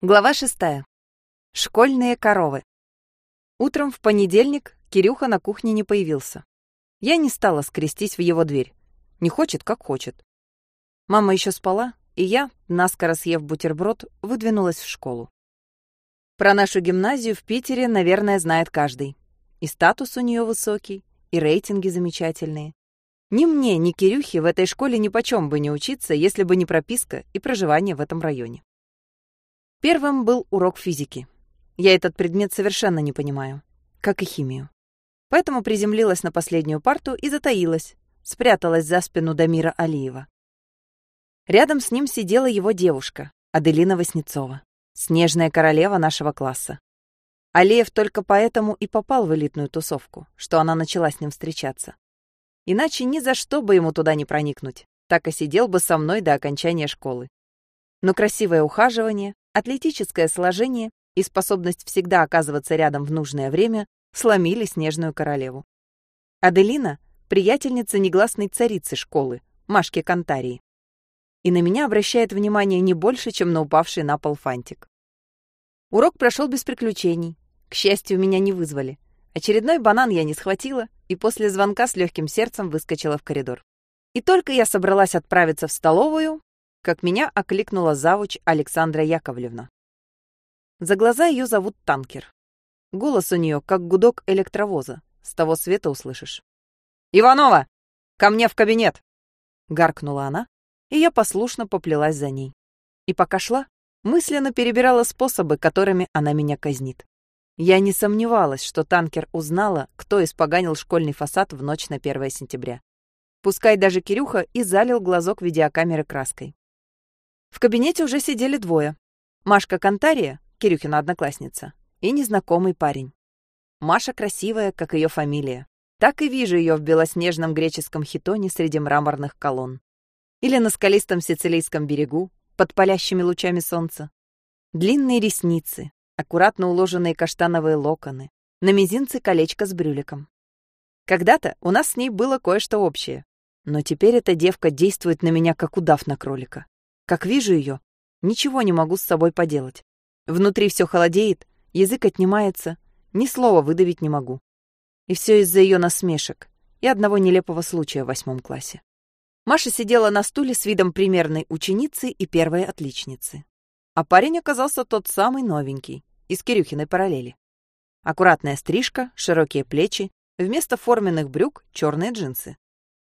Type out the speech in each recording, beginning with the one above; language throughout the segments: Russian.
Глава шестая. Школьные коровы. Утром в понедельник Кирюха на кухне не появился. Я не стала скрестись в его дверь. Не хочет, как хочет. Мама еще спала, и я, наскоро съев бутерброд, выдвинулась в школу. Про нашу гимназию в Питере, наверное, знает каждый. И статус у нее высокий, и рейтинги замечательные. Ни мне, ни Кирюхе в этой школе ни почем бы не учиться, если бы не прописка и проживание в этом районе. Первым был урок физики. Я этот предмет совершенно не понимаю, как и химию. Поэтому приземлилась на последнюю парту и затаилась, спряталась за спину Дамира Алиева. Рядом с ним сидела его девушка, Аделина Васнецова, снежная королева нашего класса. Алиев только поэтому и попал в элитную тусовку, что она начала с ним встречаться. Иначе ни за что бы ему туда не проникнуть, так и сидел бы со мной до окончания школы. Но красивое ухаживание, Атлетическое сложение и способность всегда оказываться рядом в нужное время сломили снежную королеву. Аделина — приятельница негласной царицы школы, Машки Кантарии. И на меня обращает внимание не больше, чем на упавший на пол фантик. Урок прошел без приключений. К счастью, меня не вызвали. Очередной банан я не схватила и после звонка с легким сердцем выскочила в коридор. И только я собралась отправиться в столовую, как меня окликнула завуч Александра Яковлевна. За глаза ее зовут Танкер. Голос у нее, как гудок электровоза. С того света услышишь. «Иванова! Ко мне в кабинет!» Гаркнула она, и я послушно поплелась за ней. И пока шла, мысленно перебирала способы, которыми она меня казнит. Я не сомневалась, что танкер узнала, кто испоганил школьный фасад в ночь на 1 сентября. Пускай даже Кирюха и залил глазок видеокамеры краской. В кабинете уже сидели двое. Машка Кантария, Кирюхина одноклассница, и незнакомый парень. Маша красивая, как ее фамилия. Так и вижу ее в белоснежном греческом хитоне среди мраморных колонн. Или на скалистом сицилийском берегу, под палящими лучами солнца. Длинные ресницы, аккуратно уложенные каштановые локоны, на мизинце колечко с брюликом. Когда-то у нас с ней было кое-что общее, но теперь эта девка действует на меня, как удав на кролика. Как вижу ее, ничего не могу с собой поделать. Внутри все холодеет, язык отнимается, ни слова выдавить не могу. И все из-за ее насмешек и одного нелепого случая в восьмом классе. Маша сидела на стуле с видом примерной ученицы и первой отличницы. А парень оказался тот самый новенький, из Кирюхиной параллели. Аккуратная стрижка, широкие плечи, вместо форменных брюк черные джинсы.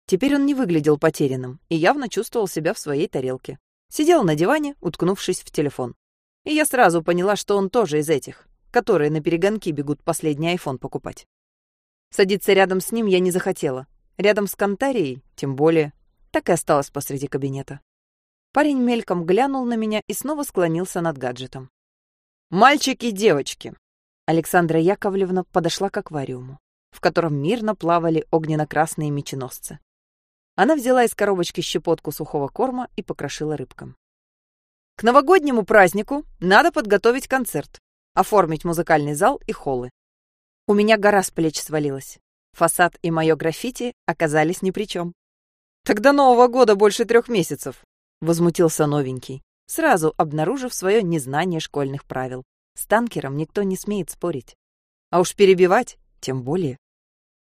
Теперь он не выглядел потерянным и явно чувствовал себя в своей тарелке. Сидел на диване, уткнувшись в телефон. И я сразу поняла, что он тоже из этих, которые на перегонки бегут последний айфон покупать. Садиться рядом с ним я не захотела. Рядом с Кантарией, тем более, так и осталась посреди кабинета. Парень мельком глянул на меня и снова склонился над гаджетом. «Мальчики и девочки!» Александра Яковлевна подошла к аквариуму, в котором мирно плавали огненно-красные меченосцы. Она взяла из коробочки щепотку сухого корма и покрошила рыбкам. К новогоднему празднику надо подготовить концерт, оформить музыкальный зал и холлы. У меня гора с плеч свалилась. Фасад и мое граффити оказались ни при чем. «Тогда Нового года больше трех месяцев», — возмутился новенький, сразу обнаружив свое незнание школьных правил. С танкером никто не смеет спорить. А уж перебивать тем более.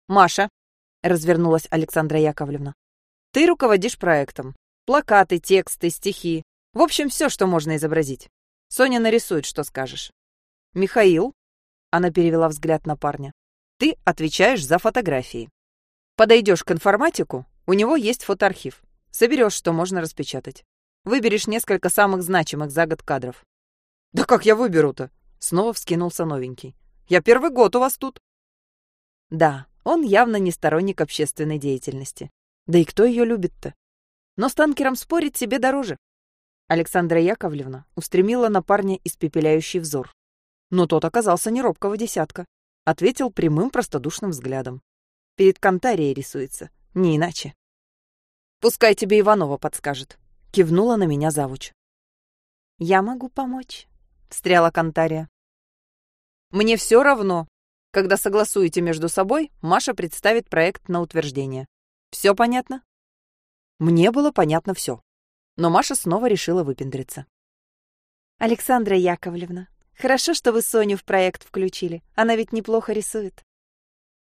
«Маша», — развернулась Александра Яковлевна, ты руководишь проектом. Плакаты, тексты, стихи. В общем, все, что можно изобразить. Соня нарисует, что скажешь. Михаил, она перевела взгляд на парня, ты отвечаешь за фотографии. Подойдешь к информатику, у него есть фотоархив. Соберешь, что можно распечатать. Выберешь несколько самых значимых за год кадров. Да как я выберу-то? Снова вскинулся новенький. Я первый год у вас тут. Да, он явно не сторонник общественной деятельности. Да и кто ее любит-то? Но с танкером спорить себе дороже. Александра Яковлевна устремила на парня испепеляющий взор. Но тот оказался не робкого десятка. Ответил прямым простодушным взглядом. Перед Кантарией рисуется, не иначе. «Пускай тебе Иванова подскажет», — кивнула на меня завуч. «Я могу помочь», — встряла Кантария. «Мне все равно. Когда согласуете между собой, Маша представит проект на утверждение. Все понятно? Мне было понятно все. Но Маша снова решила выпендриться. Александра Яковлевна, хорошо, что вы Соню в проект включили. Она ведь неплохо рисует.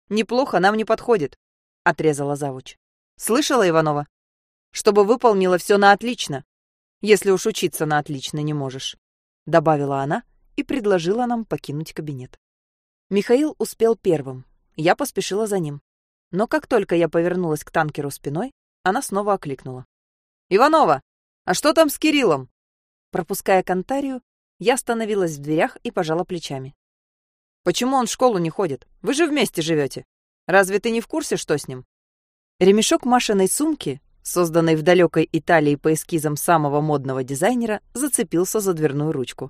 Неплохо нам не подходит, отрезала завуч. Слышала, Иванова? Чтобы выполнила все на отлично. Если уж учиться на отлично не можешь, добавила она и предложила нам покинуть кабинет. Михаил успел первым. Я поспешила за ним. Но как только я повернулась к танкеру спиной, она снова окликнула. «Иванова, а что там с Кириллом?» Пропуская Кантарию, я остановилась в дверях и пожала плечами. «Почему он в школу не ходит? Вы же вместе живете. Разве ты не в курсе, что с ним?» Ремешок Машиной сумки, созданной в далекой Италии по эскизам самого модного дизайнера, зацепился за дверную ручку.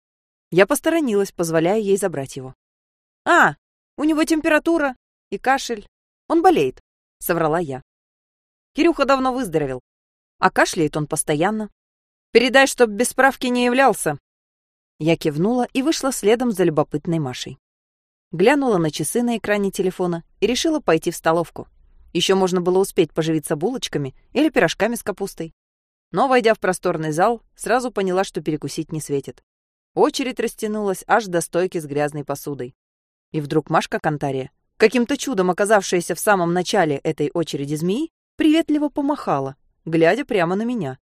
Я посторонилась, позволяя ей забрать его. «А, у него температура и кашель. Он болеет», — соврала я. Кирюха давно выздоровел, а кашляет он постоянно. Передай, чтоб без справки не являлся. Я кивнула и вышла следом за любопытной Машей. Глянула на часы на экране телефона и решила пойти в столовку. Еще можно было успеть поживиться булочками или пирожками с капустой. Но, войдя в просторный зал, сразу поняла, что перекусить не светит. Очередь растянулась аж до стойки с грязной посудой. И вдруг Машка Кантария, каким-то чудом оказавшаяся в самом начале этой очереди змеи, приветливо помахала, глядя прямо на меня.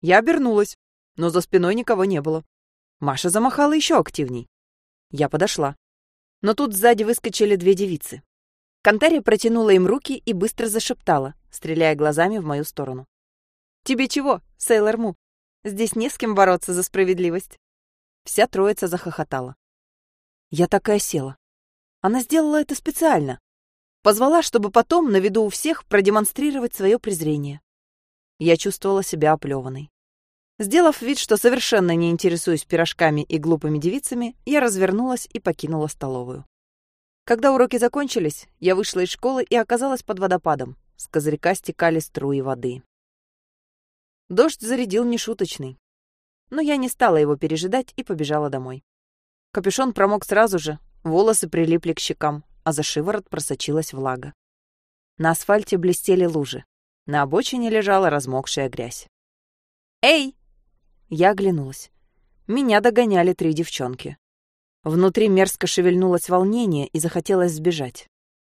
Я обернулась, но за спиной никого не было. Маша замахала еще активней. Я подошла. Но тут сзади выскочили две девицы. Кантария протянула им руки и быстро зашептала, стреляя глазами в мою сторону. «Тебе чего, Сейлор Му? Здесь не с кем бороться за справедливость». Вся троица захохотала. Я такая села. Она сделала это специально. Позвала, чтобы потом на виду у всех продемонстрировать свое презрение. Я чувствовала себя оплеванной. Сделав вид, что совершенно не интересуюсь пирожками и глупыми девицами, я развернулась и покинула столовую. Когда уроки закончились, я вышла из школы и оказалась под водопадом. С козырька стекали струи воды. Дождь зарядил нешуточный но я не стала его пережидать и побежала домой. Капюшон промок сразу же, волосы прилипли к щекам, а за шиворот просочилась влага. На асфальте блестели лужи. На обочине лежала размокшая грязь. «Эй!» Я оглянулась. Меня догоняли три девчонки. Внутри мерзко шевельнулось волнение и захотелось сбежать.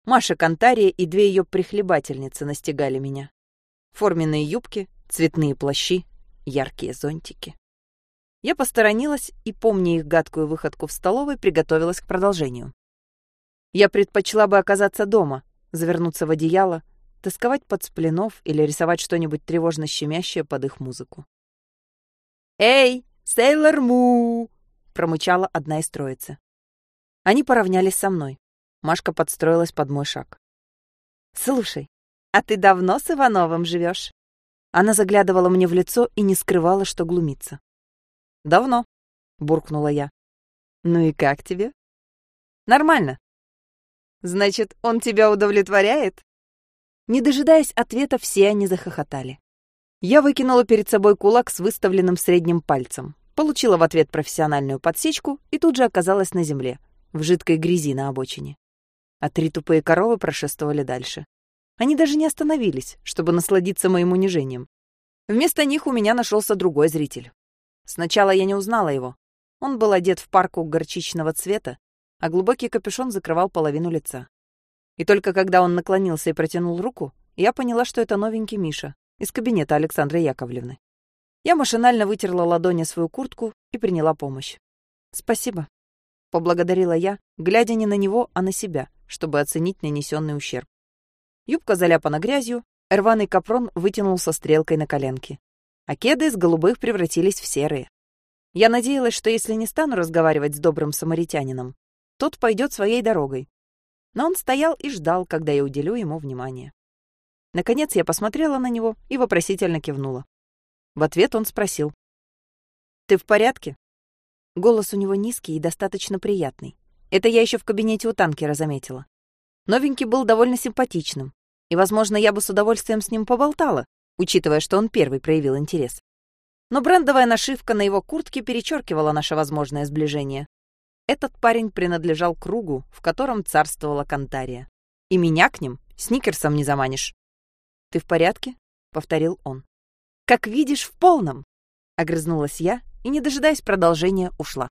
Маша Кантария и две ее прихлебательницы настигали меня. Форменные юбки, цветные плащи, яркие зонтики. Я посторонилась и, помня их гадкую выходку в столовой, приготовилась к продолжению. Я предпочла бы оказаться дома, завернуться в одеяло, тосковать под сплинов или рисовать что-нибудь тревожно щемящее под их музыку. «Эй, Сейлор Му!» — промычала одна из троицы. Они поравнялись со мной. Машка подстроилась под мой шаг. «Слушай, а ты давно с Ивановым живешь?» Она заглядывала мне в лицо и не скрывала, что глумится. «Давно», — буркнула я. «Ну и как тебе?» «Нормально». «Значит, он тебя удовлетворяет?» Не дожидаясь ответа, все они захохотали. Я выкинула перед собой кулак с выставленным средним пальцем, получила в ответ профессиональную подсечку и тут же оказалась на земле, в жидкой грязи на обочине. А три тупые коровы прошествовали дальше. Они даже не остановились, чтобы насладиться моим унижением. Вместо них у меня нашелся другой зритель. Сначала я не узнала его. Он был одет в парку горчичного цвета, а глубокий капюшон закрывал половину лица. И только когда он наклонился и протянул руку, я поняла, что это новенький Миша из кабинета Александры Яковлевны. Я машинально вытерла ладони свою куртку и приняла помощь. «Спасибо», — поблагодарила я, глядя не на него, а на себя, чтобы оценить нанесенный ущерб. Юбка заляпана грязью, рваный капрон вытянулся стрелкой на коленке а кеды из голубых превратились в серые. Я надеялась, что если не стану разговаривать с добрым самаритянином, тот пойдет своей дорогой. Но он стоял и ждал, когда я уделю ему внимание. Наконец я посмотрела на него и вопросительно кивнула. В ответ он спросил. «Ты в порядке?» Голос у него низкий и достаточно приятный. Это я еще в кабинете у танкера заметила. Новенький был довольно симпатичным, и, возможно, я бы с удовольствием с ним поболтала, учитывая, что он первый проявил интерес. Но брендовая нашивка на его куртке перечеркивала наше возможное сближение. Этот парень принадлежал кругу, в котором царствовала Кантария. И меня к ним сникерсом не заманишь. «Ты в порядке?» — повторил он. «Как видишь, в полном!» — огрызнулась я и, не дожидаясь продолжения, ушла.